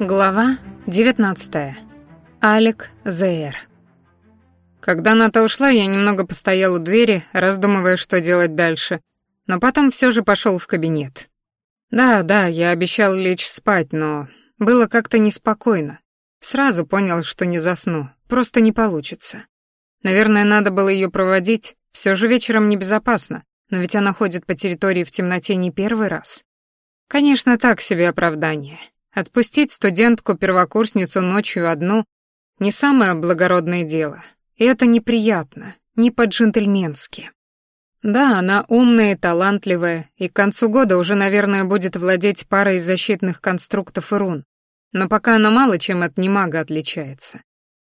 Глава 19. Алек Зейр. Когда Ната ушла, я немного постоял у двери, раздумывая, что делать дальше, но потом все же пошел в кабинет. Да, да, я обещал лечь спать, но было как-то неспокойно. Сразу понял, что не засну, просто не получится. Наверное, надо было ее проводить, все же вечером небезопасно, но ведь она ходит по территории в темноте не первый раз. Конечно, так себе оправдание. Отпустить студентку-первокурсницу ночью одну — не самое благородное дело. И это неприятно, не по-джентльменски. Да, она умная и талантливая, и к концу года уже, наверное, будет владеть парой защитных конструктов и рун. Но пока она мало чем от немага отличается.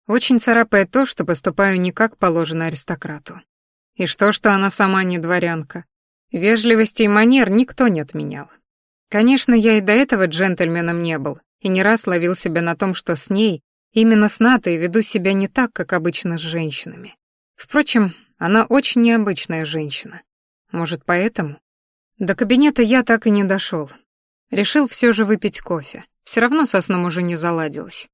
Очень царапает то, что поступаю не как положено аристократу. И что, что она сама не дворянка. Вежливости и манер никто не отменял. Конечно, я и до этого джентльменом не был, и не раз ловил себя на том, что с ней, именно с Натой, веду себя не так, как обычно с женщинами. Впрочем, она очень необычная женщина. Может, поэтому? До кабинета я так и не дошел. Решил все же выпить кофе. Все равно со сном уже не заладилось.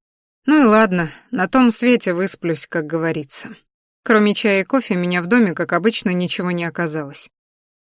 Ну и ладно, на том свете высплюсь, как говорится. Кроме чая и кофе, меня в доме, как обычно, ничего не оказалось.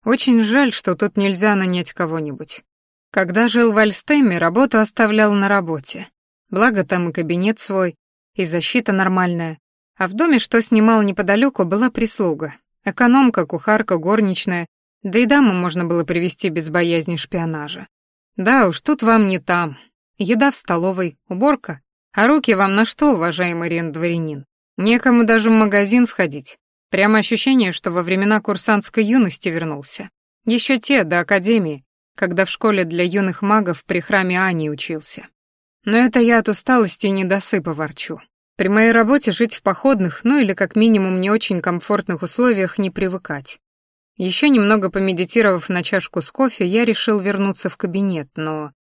Очень жаль, что тут нельзя нанять кого-нибудь. Когда жил в Альстеме, работу оставлял на работе. Благо там и кабинет свой, и защита нормальная. А в доме, что снимал неподалеку, была прислуга. Экономка, кухарка, горничная. Да и даму можно было привести без боязни шпионажа. Да уж, тут вам не там. Еда в столовой, уборка. А руки вам на что, уважаемый рент-дворянин? Некому даже в магазин сходить. Прямо ощущение, что во времена курсантской юности вернулся. Еще те, до академии, когда в школе для юных магов при храме Ани учился. Но это я от усталости и недосыпа ворчу. При моей работе жить в походных, ну или как минимум не очень комфортных условиях не привыкать. Еще немного помедитировав на чашку с кофе, я решил вернуться в кабинет, но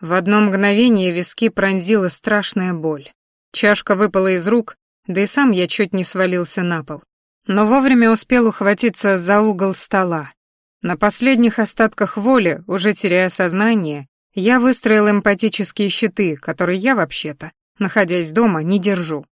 в одно мгновение виски пронзила страшная боль. Чашка выпала из рук, да и сам я чуть не свалился на пол. Но вовремя успел ухватиться за угол стола. На последних остатках воли, уже теряя сознание, я выстроил эмпатические щиты, которые я вообще-то находясь дома, не держу.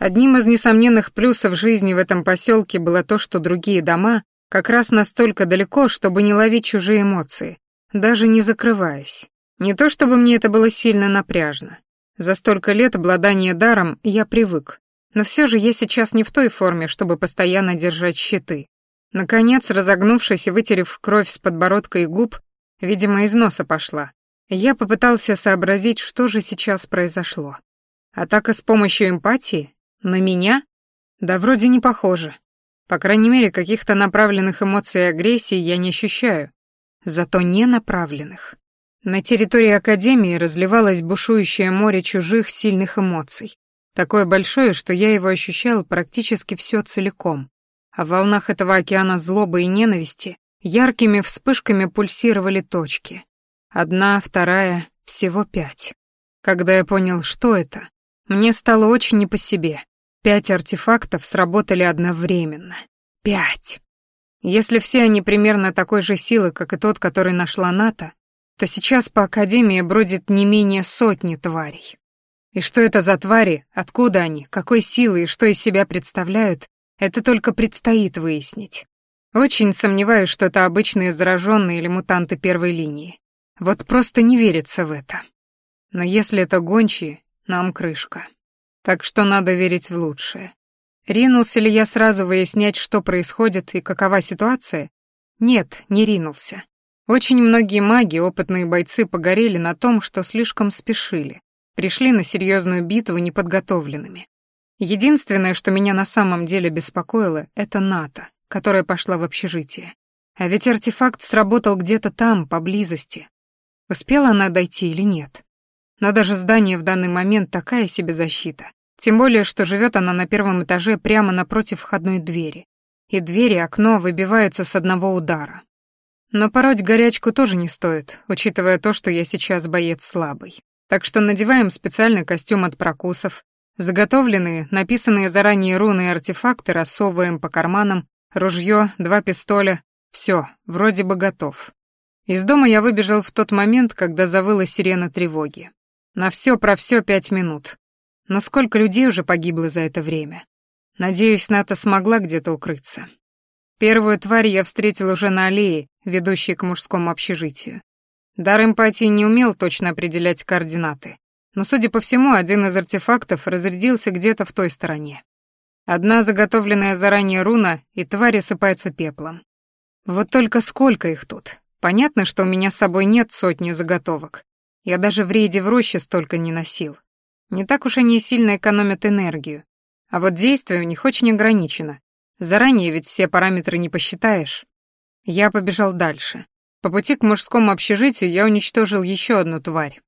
Одним из несомненных плюсов жизни в этом поселке было то, что другие дома как раз настолько далеко, чтобы не ловить чужие эмоции, даже не закрываясь. Не то чтобы мне это было сильно напряжно. За столько лет обладания даром я привык. Но все же я сейчас не в той форме, чтобы постоянно держать щиты. Наконец, разогнувшись и вытерев кровь с подбородка и губ, видимо, из носа пошла, я попытался сообразить, что же сейчас произошло. Атака с помощью эмпатии? На меня? Да вроде не похоже. По крайней мере, каких-то направленных эмоций и агрессии я не ощущаю. Зато не направленных. На территории Академии разливалось бушующее море чужих сильных эмоций. Такое большое, что я его ощущал практически все целиком. А в волнах этого океана злобы и ненависти яркими вспышками пульсировали точки. Одна, вторая, всего пять. Когда я понял, что это, мне стало очень не по себе. Пять артефактов сработали одновременно. Пять. Если все они примерно такой же силы, как и тот, который нашла Ната, то сейчас по Академии бродит не менее сотни тварей. И что это за твари, откуда они, какой силы и что из себя представляют, это только предстоит выяснить. Очень сомневаюсь, что это обычные зараженные или мутанты первой линии. Вот просто не верится в это. Но если это гончие, нам крышка. Так что надо верить в лучшее. Ринулся ли я сразу выяснять, что происходит и какова ситуация? Нет, не ринулся. Очень многие маги, опытные бойцы погорели на том, что слишком спешили. Пришли на серьезную битву неподготовленными. Единственное, что меня на самом деле беспокоило, это Ната, которая пошла в общежитие. А ведь артефакт сработал где-то там, поблизости. Успела она дойти или нет? Но даже здание в данный момент такая себе защита. Тем более, что живет она на первом этаже прямо напротив входной двери. И двери и окно выбиваются с одного удара. Но пороть горячку тоже не стоит, учитывая то, что я сейчас боец слабый. Так что надеваем специальный костюм от прокусов, заготовленные, написанные заранее руны и артефакты рассовываем по карманам, ружье, два пистоля, все, вроде бы готов. Из дома я выбежал в тот момент, когда завыла сирена тревоги. На все про все пять минут. Но сколько людей уже погибло за это время? Надеюсь, Ната смогла где-то укрыться. Первую тварь я встретил уже на аллее, ведущей к мужскому общежитию. Дар эмпатии не умел точно определять координаты, но, судя по всему, один из артефактов разрядился где-то в той стороне. Одна заготовленная заранее руна, и тварь осыпается пеплом. Вот только сколько их тут? Понятно, что у меня с собой нет сотни заготовок. Я даже в рейде в роще столько не носил. Не так уж они сильно экономят энергию. А вот действие у них очень ограничено. Заранее ведь все параметры не посчитаешь. Я побежал дальше. По пути к мужскому общежитию я уничтожил еще одну тварь.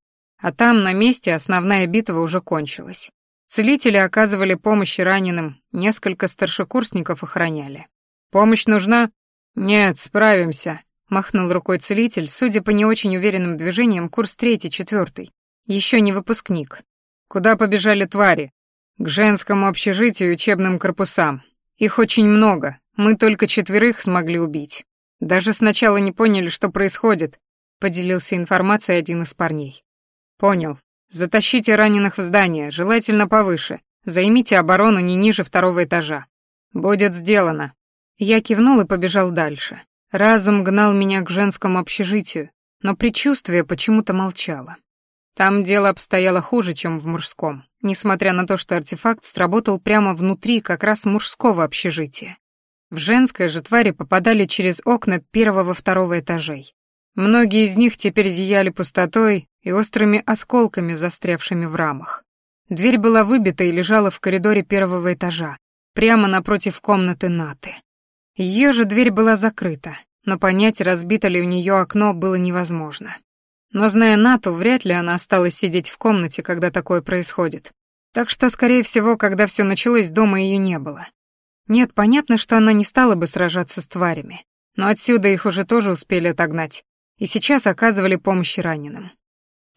А там, на месте, основная битва уже кончилась. Целители оказывали помощь раненым, несколько старшекурсников охраняли. «Помощь нужна?» «Нет, справимся», — махнул рукой целитель, судя по не очень уверенным движениям, курс третий, четвертый. Еще не выпускник. «Куда побежали твари?» «К женскому общежитию и учебным корпусам. Их очень много, мы только четверых смогли убить. Даже сначала не поняли, что происходит», — поделился информацией один из парней. «Понял. Затащите раненых в здание, желательно повыше. Займите оборону не ниже второго этажа. Будет сделано. Я кивнул и побежал дальше. Разум гнал меня к женскому общежитию, но предчувствие почему-то молчало. Там дело обстояло хуже, чем в мужском, несмотря на то, что артефакт сработал прямо внутри как раз мужского общежития. В женское же твари попадали через окна первого-второго этажей. Многие из них теперь зияли пустотой и острыми осколками, застрявшими в рамах. Дверь была выбита и лежала в коридоре первого этажа, прямо напротив комнаты Наты. Ее же дверь была закрыта, но понять, разбито ли у нее окно, было невозможно. Но зная Нату, вряд ли она осталась сидеть в комнате, когда такое происходит. Так что, скорее всего, когда все началось, дома ее не было. Нет, понятно, что она не стала бы сражаться с тварями, но отсюда их уже тоже успели отогнать, и сейчас оказывали помощь раненым.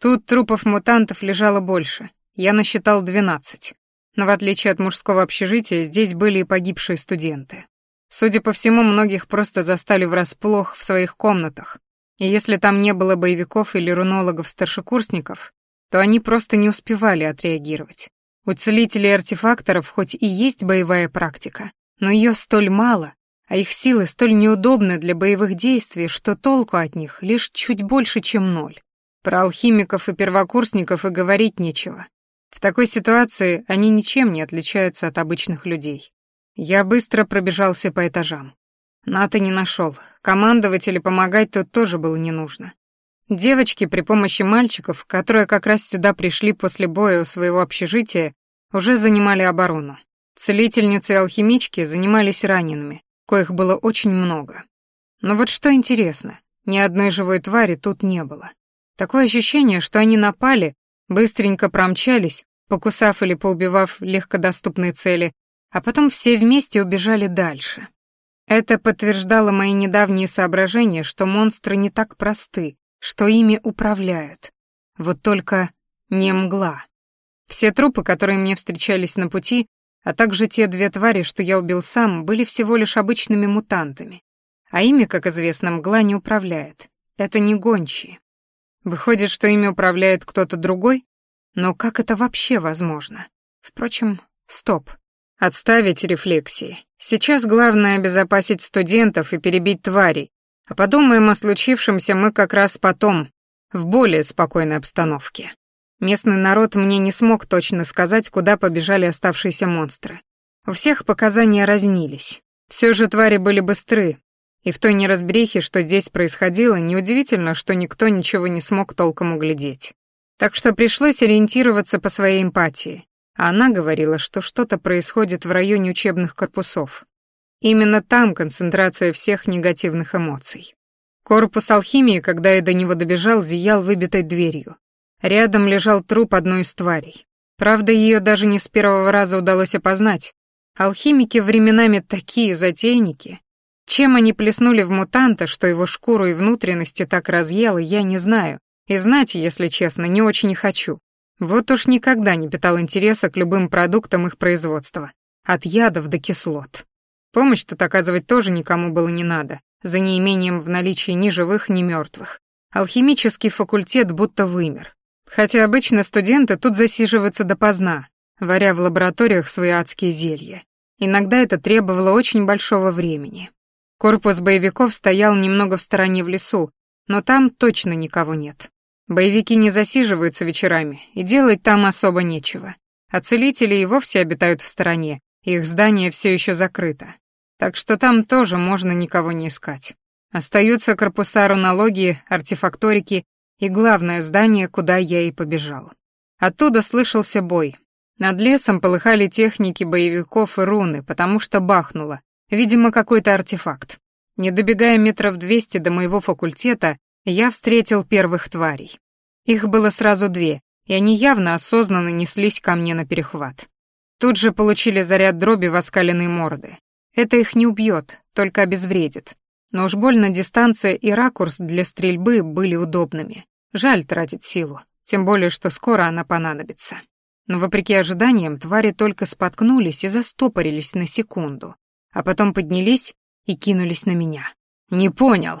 Тут трупов мутантов лежало больше, я насчитал двенадцать. Но в отличие от мужского общежития, здесь были и погибшие студенты. Судя по всему, многих просто застали врасплох в своих комнатах, и если там не было боевиков или рунологов-старшекурсников, то они просто не успевали отреагировать. У целителей артефакторов хоть и есть боевая практика, но ее столь мало, а их силы столь неудобны для боевых действий, что толку от них лишь чуть больше, чем ноль. Про алхимиков и первокурсников и говорить нечего. В такой ситуации они ничем не отличаются от обычных людей. Я быстро пробежался по этажам. Ната не нашел. Командовать или помогать тут тоже было не нужно. Девочки при помощи мальчиков, которые как раз сюда пришли после боя у своего общежития, уже занимали оборону. Целительницы и алхимички занимались ранеными, коих было очень много. Но вот что интересно, ни одной живой твари тут не было. Такое ощущение, что они напали, быстренько промчались, покусав или поубивав легкодоступные цели, а потом все вместе убежали дальше. Это подтверждало мои недавние соображения, что монстры не так просты, что ими управляют. Вот только не мгла. Все трупы, которые мне встречались на пути, а также те две твари, что я убил сам, были всего лишь обычными мутантами. А ими, как известно, мгла не управляет. Это не гончие. Выходит, что ими управляет кто-то другой? Но как это вообще возможно? Впрочем, стоп. Отставить рефлексии. Сейчас главное обезопасить студентов и перебить тварей. А подумаем о случившемся мы как раз потом, в более спокойной обстановке. Местный народ мне не смог точно сказать, куда побежали оставшиеся монстры. У всех показания разнились. Все же твари были быстры, и в той неразберихе, что здесь происходило, неудивительно, что никто ничего не смог толком углядеть. Так что пришлось ориентироваться по своей эмпатии. А она говорила, что что-то происходит в районе учебных корпусов. Именно там концентрация всех негативных эмоций. Корпус алхимии, когда я до него добежал, зиял выбитой дверью. Рядом лежал труп одной из тварей. Правда, ее даже не с первого раза удалось опознать. Алхимики временами такие затейники. Чем они плеснули в мутанта, что его шкуру и внутренности так разъело, я не знаю. И знать, если честно, не очень хочу. Вот уж никогда не питал интереса к любым продуктам их производства. От ядов до кислот. Помощь тут оказывать тоже никому было не надо. за неимением в наличии ни живых, ни мертвых. Алхимический факультет будто вымер. Хотя обычно студенты тут засиживаются допоздна, варя в лабораториях свои адские зелья. Иногда это требовало очень большого времени. Корпус боевиков стоял немного в стороне в лесу, но там точно никого нет. Боевики не засиживаются вечерами, и делать там особо нечего. А целители и вовсе обитают в стороне, их здание все еще закрыто. Так что там тоже можно никого не искать. Остаются корпуса рунологии, артефакторики и главное здание, куда я и побежал. Оттуда слышался бой. Над лесом полыхали техники боевиков и руны, потому что бахнуло. Видимо, какой-то артефакт. Не добегая метров двести до моего факультета, я встретил первых тварей. Их было сразу две, и они явно осознанно неслись ко мне на перехват. Тут же получили заряд дроби в оскаленные морды. Это их не убьет, только обезвредит. Но уж больно дистанция и ракурс для стрельбы были удобными. Жаль тратить силу, тем более, что скоро она понадобится. Но вопреки ожиданиям, твари только споткнулись и застопорились на секунду, а потом поднялись и кинулись на меня. «Не понял».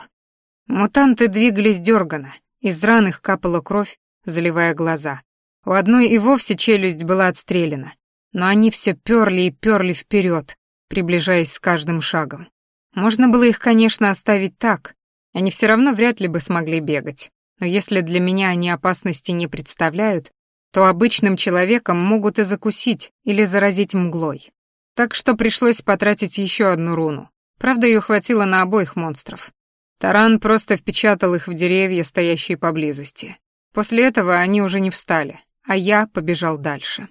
Мутанты двигались дёрганно, из ран их капала кровь, заливая глаза. У одной и вовсе челюсть была отстрелена, но они все перли и перли вперед, приближаясь с каждым шагом. Можно было их, конечно, оставить так, они все равно вряд ли бы смогли бегать. Но если для меня они опасности не представляют, то обычным человеком могут и закусить или заразить мглой. Так что пришлось потратить еще одну руну. Правда, ее хватило на обоих монстров. Таран просто впечатал их в деревья, стоящие поблизости. После этого они уже не встали, а я побежал дальше.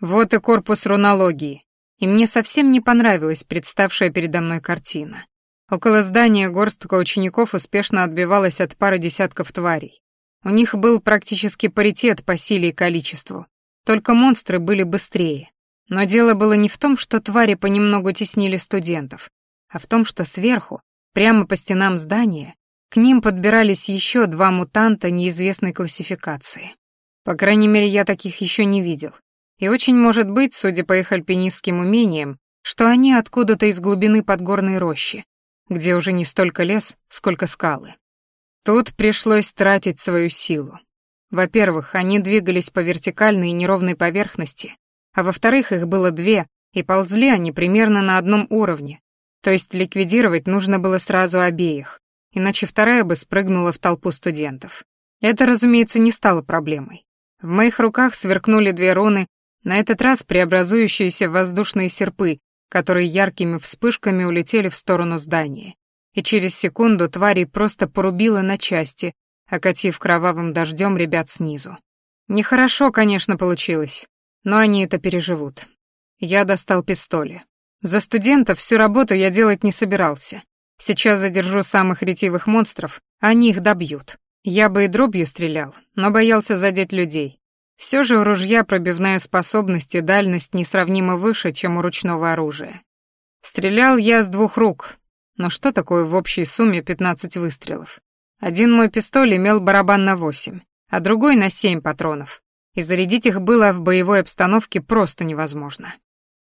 Вот и корпус рунологии. И мне совсем не понравилась представшая передо мной картина. Около здания горстка учеников успешно отбивалась от пары десятков тварей. У них был практически паритет по силе и количеству, только монстры были быстрее. Но дело было не в том, что твари понемногу теснили студентов, а в том, что сверху, прямо по стенам здания, к ним подбирались еще два мутанта неизвестной классификации. По крайней мере, я таких еще не видел. И очень может быть, судя по их альпинистским умениям, что они откуда-то из глубины подгорной рощи, где уже не столько лес, сколько скалы. Тут пришлось тратить свою силу. Во-первых, они двигались по вертикальной и неровной поверхности, а во-вторых, их было две, и ползли они примерно на одном уровне, то есть ликвидировать нужно было сразу обеих, иначе вторая бы спрыгнула в толпу студентов. Это, разумеется, не стало проблемой. В моих руках сверкнули две руны, на этот раз преобразующиеся воздушные серпы, которые яркими вспышками улетели в сторону здания. И через секунду твари просто порубило на части, окатив кровавым дождем ребят снизу. Нехорошо, конечно, получилось, но они это переживут. Я достал пистоли. За студентов всю работу я делать не собирался. Сейчас задержу самых ретивых монстров, они их добьют. Я бы и дробью стрелял, но боялся задеть людей. Все же у ружья пробивная способность и дальность несравнимо выше, чем у ручного оружия. Стрелял я с двух рук, но что такое в общей сумме 15 выстрелов? Один мой пистоль имел барабан на 8, а другой на 7 патронов, и зарядить их было в боевой обстановке просто невозможно.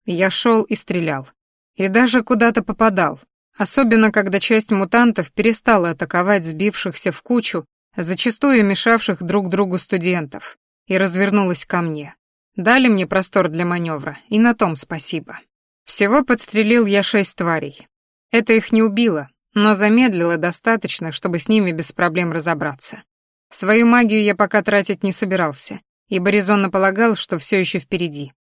Я шел и стрелял, и даже куда-то попадал, особенно когда часть мутантов перестала атаковать сбившихся в кучу, зачастую мешавших друг другу студентов, и развернулась ко мне. Дали мне простор для маневра, и на том спасибо. Всего подстрелил я шесть тварей. Это их не убило, но замедлило достаточно, чтобы с ними без проблем разобраться. Свою магию я пока тратить не собирался, ибо резонно полагал, что все еще впереди.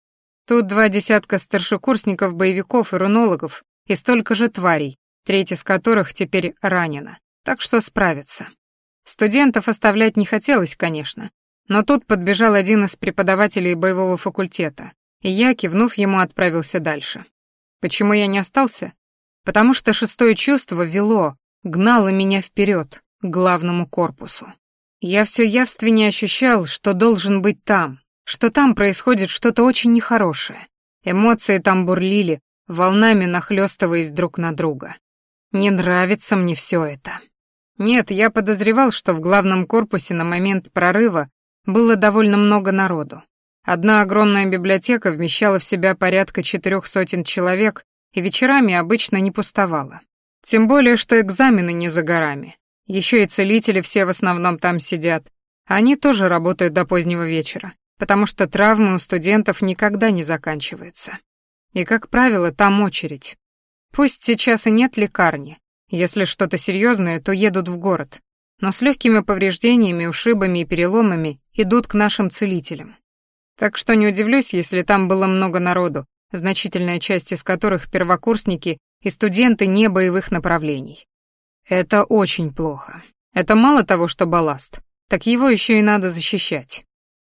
Тут два десятка старшекурсников, боевиков и рунологов, и столько же тварей, треть из которых теперь ранена, так что справятся. Студентов оставлять не хотелось, конечно, но тут подбежал один из преподавателей боевого факультета, и я, кивнув ему, отправился дальше. Почему я не остался? Потому что шестое чувство вело, гнало меня вперед, к главному корпусу. Я все явственнее ощущал, что должен быть там, что там происходит что-то очень нехорошее. Эмоции там бурлили, волнами нахлёстываясь друг на друга. Не нравится мне все это. Нет, я подозревал, что в главном корпусе на момент прорыва было довольно много народу. Одна огромная библиотека вмещала в себя порядка четырех сотен человек и вечерами обычно не пустовала. Тем более, что экзамены не за горами. Еще и целители все в основном там сидят. Они тоже работают до позднего вечера, потому что травмы у студентов никогда не заканчиваются. И, как правило, там очередь. Пусть сейчас и нет лекарни. Если что-то серьезное, то едут в город. Но с легкими повреждениями, ушибами и переломами идут к нашим целителям. Так что не удивлюсь, если там было много народу, значительная часть из которых первокурсники и студенты не боевых направлений. Это очень плохо. Это мало того, что балласт, так его еще и надо защищать.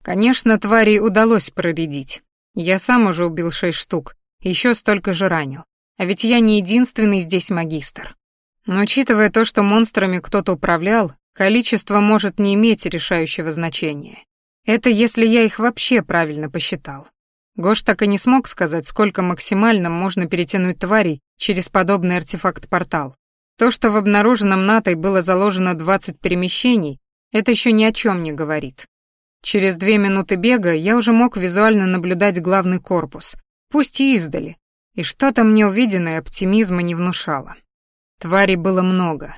Конечно, тварей удалось проредить. Я сам уже убил шесть штук, еще столько же ранил. А ведь я не единственный здесь магистр. Но учитывая то, что монстрами кто-то управлял, количество может не иметь решающего значения. Это если я их вообще правильно посчитал. Гош так и не смог сказать, сколько максимально можно перетянуть тварей через подобный артефакт-портал. То, что в обнаруженном Натой было заложено 20 перемещений, это еще ни о чем не говорит. Через две минуты бега я уже мог визуально наблюдать главный корпус, пусть и издали, и что-то мне увиденное оптимизма не внушало. Тварей было много,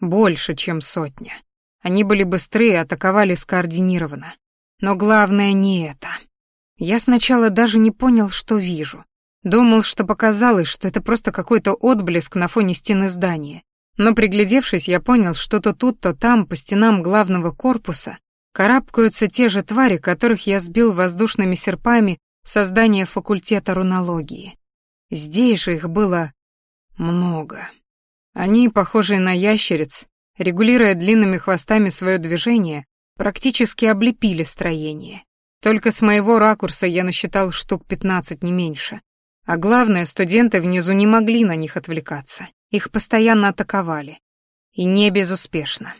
больше, чем сотня. Они были быстрые атаковали скоординированно. Но главное не это. Я сначала даже не понял, что вижу. Думал, что показалось, что это просто какой-то отблеск на фоне стены здания. Но приглядевшись, я понял, что то тут, то там, по стенам главного корпуса, карабкаются те же твари, которых я сбил воздушными серпами создания факультета рунологии. Здесь же их было много. Они, похожие на ящериц, регулируя длинными хвостами свое движение, практически облепили строение. Только с моего ракурса я насчитал штук 15, не меньше. А главное, студенты внизу не могли на них отвлекаться. Их постоянно атаковали. И не безуспешно.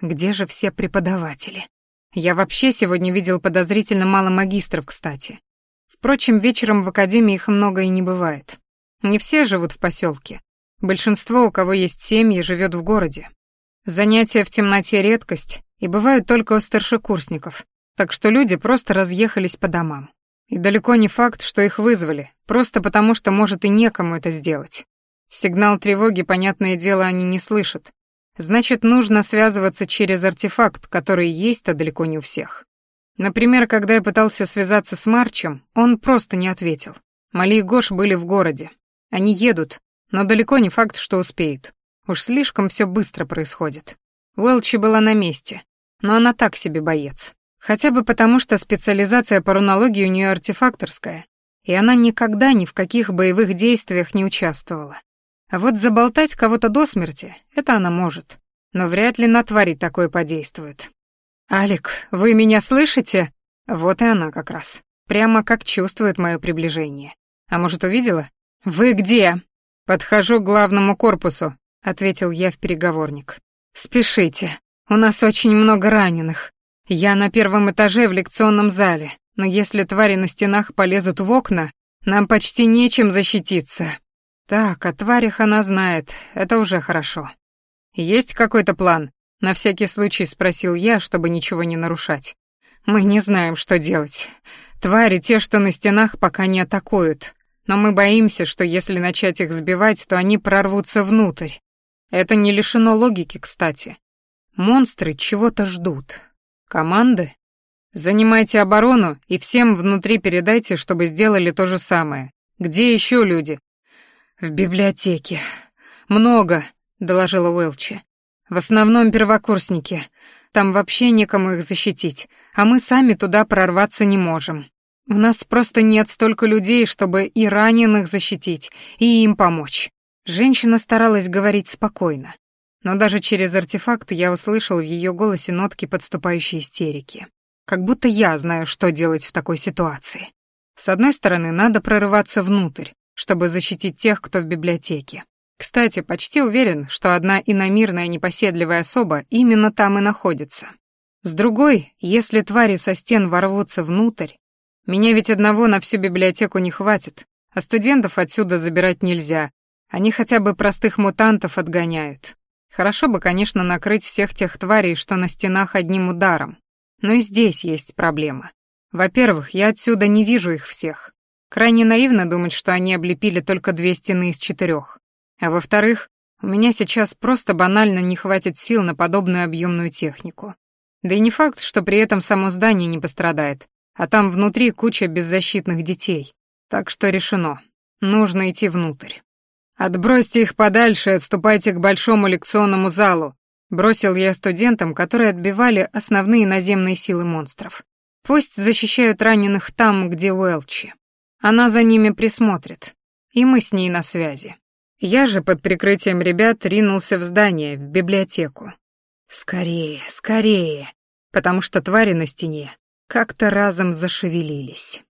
Где же все преподаватели? Я вообще сегодня видел подозрительно мало магистров, кстати. Впрочем, вечером в академии их много и не бывает. Не все живут в поселке. Большинство, у кого есть семьи, живет в городе. Занятия в темноте — редкость, и бывают только у старшекурсников, так что люди просто разъехались по домам. И далеко не факт, что их вызвали, просто потому что, может, и некому это сделать. Сигнал тревоги, понятное дело, они не слышат. Значит, нужно связываться через артефакт, который есть-то далеко не у всех. Например, когда я пытался связаться с Марчем, он просто не ответил. Мали и Гош были в городе. Они едут, но далеко не факт, что успеют. Уж слишком все быстро происходит. Уэлчи была на месте, но она так себе боец. Хотя бы потому, что специализация по рунологии у нее артефакторская, и она никогда ни в каких боевых действиях не участвовала. А вот заболтать кого-то до смерти — это она может. Но вряд ли на твари такое подействует. «Алик, вы меня слышите?» Вот и она как раз. Прямо как чувствует мое приближение. А может, увидела? «Вы где?» «Подхожу к главному корпусу», — ответил я в переговорник. «Спешите. У нас очень много раненых. Я на первом этаже в лекционном зале, но если твари на стенах полезут в окна, нам почти нечем защититься». Так, о тварях она знает, это уже хорошо. «Есть какой-то план?» — на всякий случай спросил я, чтобы ничего не нарушать. «Мы не знаем, что делать. Твари, те, что на стенах, пока не атакуют но мы боимся, что если начать их сбивать, то они прорвутся внутрь. Это не лишено логики, кстати. Монстры чего-то ждут. Команды? Занимайте оборону и всем внутри передайте, чтобы сделали то же самое. Где еще люди? В библиотеке. Много, доложила Уэлчи. В основном первокурсники. Там вообще некому их защитить, а мы сами туда прорваться не можем. У нас просто нет столько людей, чтобы и раненых защитить, и им помочь. Женщина старалась говорить спокойно, но даже через артефакт я услышал в ее голосе нотки подступающей истерики. Как будто я знаю, что делать в такой ситуации. С одной стороны, надо прорываться внутрь, чтобы защитить тех, кто в библиотеке. Кстати, почти уверен, что одна иномирная непоседливая особа именно там и находится. С другой, если твари со стен ворвутся внутрь, меня ведь одного на всю библиотеку не хватит, а студентов отсюда забирать нельзя. Они хотя бы простых мутантов отгоняют. Хорошо бы, конечно, накрыть всех тех тварей, что на стенах одним ударом. Но и здесь есть проблема. Во-первых, я отсюда не вижу их всех. Крайне наивно думать, что они облепили только две стены из четырех. А во-вторых, У меня сейчас просто банально не хватит сил на подобную объемную технику. Да и не факт, что при этом само здание не пострадает, а там внутри куча беззащитных детей. Так что решено. Нужно идти внутрь. «Отбросьте их подальше и отступайте к большому лекционному залу», бросил я студентам, которые отбивали основные наземные силы монстров. Пусть защищают раненых там, где Уэлчи. Она за ними присмотрит, и мы с ней на связи. Я же под прикрытием ребят ринулся в здание, в библиотеку. Скорее, скорее, потому что твари на стене как-то разом зашевелились.